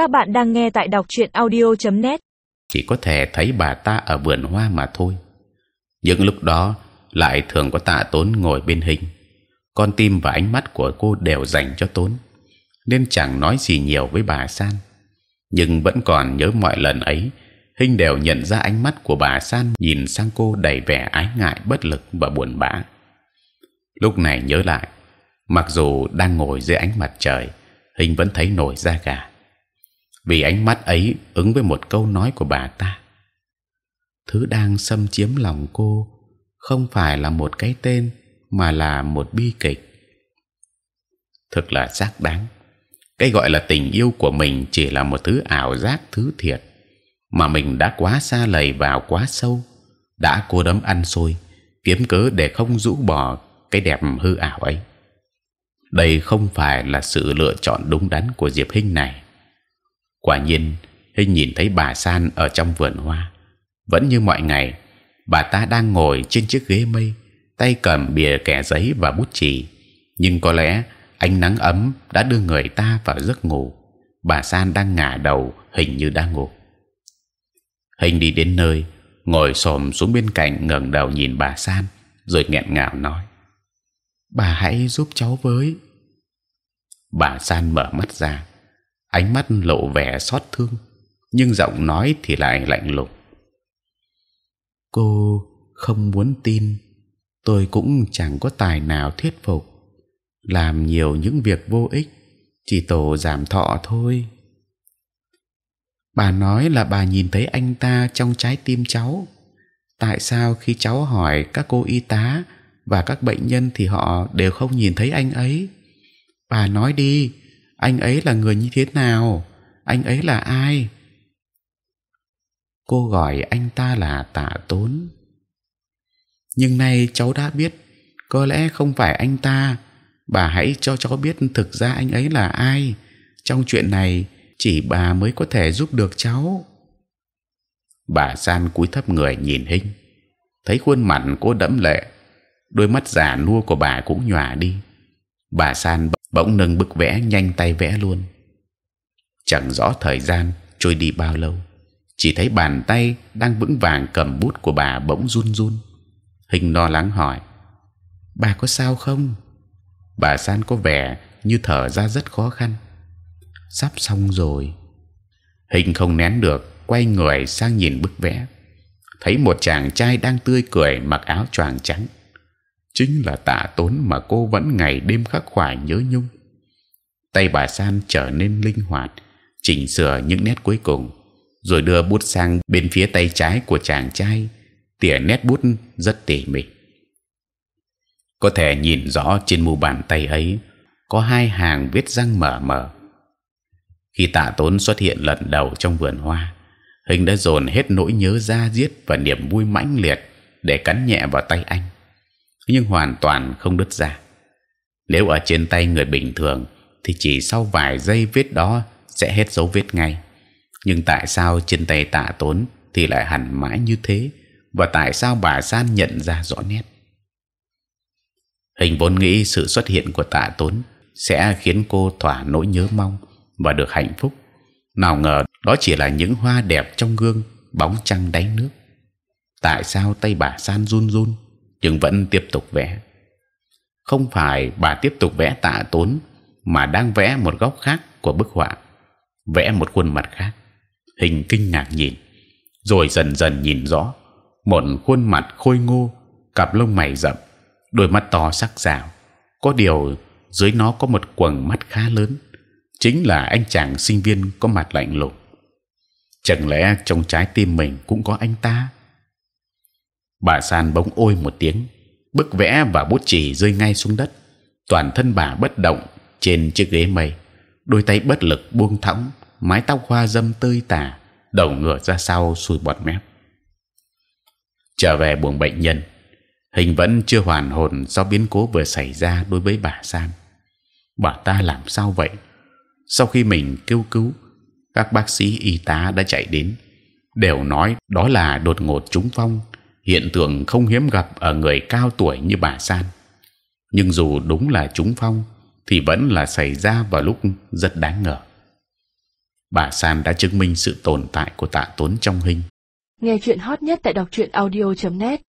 Các bạn đang nghe tại đọc truyện audio.net. Chỉ có thể thấy bà ta ở vườn hoa mà thôi. Những lúc đó lại thường có tạ tốn ngồi bên hình. Con tim và ánh mắt của cô đều dành cho tốn, nên chẳng nói gì nhiều với bà San. Nhưng vẫn còn nhớ mọi lần ấy, hình đều nhận ra ánh mắt của bà San nhìn sang cô đầy vẻ ái ngại, bất lực và buồn bã. Lúc này nhớ lại, mặc dù đang ngồi dưới ánh mặt trời, hình vẫn thấy nổi da gà vì ánh mắt ấy ứng với một câu nói của bà ta. Thứ đang xâm chiếm lòng cô không phải là một cái tên, mà là một bi kịch. Thực là xác đáng. Cái gọi là tình yêu của mình chỉ là một thứ ảo giác thứ thiệt, mà mình đã quá xa lầy vào quá sâu, đã cố đấm ăn xôi, kiếm cớ để không rũ bỏ cái đẹp hư ảo ấy. Đây không phải là sự lựa chọn đúng đắn của diệp hinh này quả nhiên hình nhìn thấy bà san ở trong vườn hoa. Vẫn như mọi ngày, bà ta đang ngồi trên chiếc ghế mây, tay cầm bìa kẻ giấy và bút chì. Nhưng có lẽ ánh nắng ấm đã đưa người ta vào giấc ngủ. Bà san đang ngả đầu, hình như đang ngủ. Hình đi đến nơi, ngồi xổm xuống bên cạnh ngẩng đầu nhìn bà san, rồi nghẹn ngào nói. Bà hãy giúp cháu với. Bà san mở mắt ra ánh mắt lộ vẻ xót thương, nhưng giọng nói thì lại lạnh lùng. Cô không muốn tin, tôi cũng chẳng có tài nào thuyết phục. Làm nhiều những việc vô ích, chỉ tổ giảm thọ thôi. Bà nói là bà nhìn thấy anh ta trong trái tim cháu. Tại sao khi cháu hỏi các cô y tá và các bệnh nhân thì họ đều không nhìn thấy anh ấy? Bà nói đi anh ấy là người như thế nào? Anh ấy là ai? Cô gọi anh ta là tạ tốn. Nhưng nay cháu đã biết, có lẽ không phải anh ta. Bà hãy cho cháu biết thực ra anh ấy là ai. Trong chuyện này, chỉ bà mới có thể giúp được cháu. Bà san cúi thấp người nhìn hình. Thấy khuôn mặt cô đẫm lệ, đôi mắt già nua của bà cũng nhòa đi bà san bỗng nâng bức vẽ nhanh tay vẽ luôn. Chẳng rõ thời gian trôi đi bao lâu, chỉ thấy bàn tay đang vững vàng cầm bút của bà bỗng run run. Hình lo lắng hỏi, bà có sao không? Bà san có vẻ như thở ra rất khó khăn. Sắp xong rồi. Hình không nén được, quay người sang nhìn bức vẽ. Thấy một chàng trai đang tươi cười mặc áo choàng trắng chính là tạ tốn mà cô vẫn ngày đêm khắc khoải nhớ nhung. Tay bà san trở nên linh hoạt, chỉnh sửa những nét cuối cùng, rồi đưa bút sang bên phía tay trái của chàng trai, tỉa nét bút rất tỉ mỉ. Có thể nhìn rõ trên mu bàn tay ấy, có hai hàng vết răng mờ mờ. Khi tạ tốn xuất hiện lần đầu trong vườn hoa, hình đã dồn hết nỗi nhớ ra diết và niềm vui mãnh liệt để cắn nhẹ vào tay anh nhưng hoàn toàn không đứt ra. Nếu ở trên tay người bình thường thì chỉ sau vài giây vết đó sẽ hết dấu vết ngay. Nhưng tại sao trên tay Tạ Tốn thì lại hẳn mãi như thế? Và tại sao bà San nhận ra rõ nét? Hình vốn nghĩ sự xuất hiện của Tạ Tốn sẽ khiến cô thỏa nỗi nhớ mong và được hạnh phúc. Nào ngờ đó chỉ là những hoa đẹp trong gương, bóng trăng đáy nước. Tại sao tay bà San run run? Nhưng vẫn tiếp tục vẽ. Không phải bà tiếp tục vẽ tạ tốn, mà đang vẽ một góc khác của bức họa, vẽ một khuôn mặt khác. Hình kinh ngạc nhìn, rồi dần dần nhìn rõ một khuôn mặt khôi ngô, cặp lông mày rậm, đôi mắt to sắc sảo. Có điều dưới nó có một quầng mắt khá lớn, chính là anh chàng sinh viên có mặt lạnh lùng. Chẳng lẽ trong trái tim mình cũng có anh ta? Bà san bỗng ôi một tiếng, bức vẽ và bút chì rơi ngay xuống đất. Toàn thân bà bất động trên chiếc ghế mây, đôi tay bất lực buông thõng, mái tóc hoa dâm tươi tả, đầu ngửa ra sau sùi bọt mép. Trở về buồng bệnh nhân, hình vẫn chưa hoàn hồn do biến cố vừa xảy ra đối với bà san. Bà ta làm sao vậy? Sau khi mình kêu cứu, các bác sĩ y tá đã chạy đến, đều nói đó là đột ngột trúng phong hiện tượng không hiếm gặp ở người cao tuổi như bà San. Nhưng dù đúng là trúng phong, thì vẫn là xảy ra vào lúc rất đáng ngờ. bà San đã chứng minh sự tồn tại của tạ tốn trong hình. Nghe chuyện hot nhất tại đọc truyện audio.net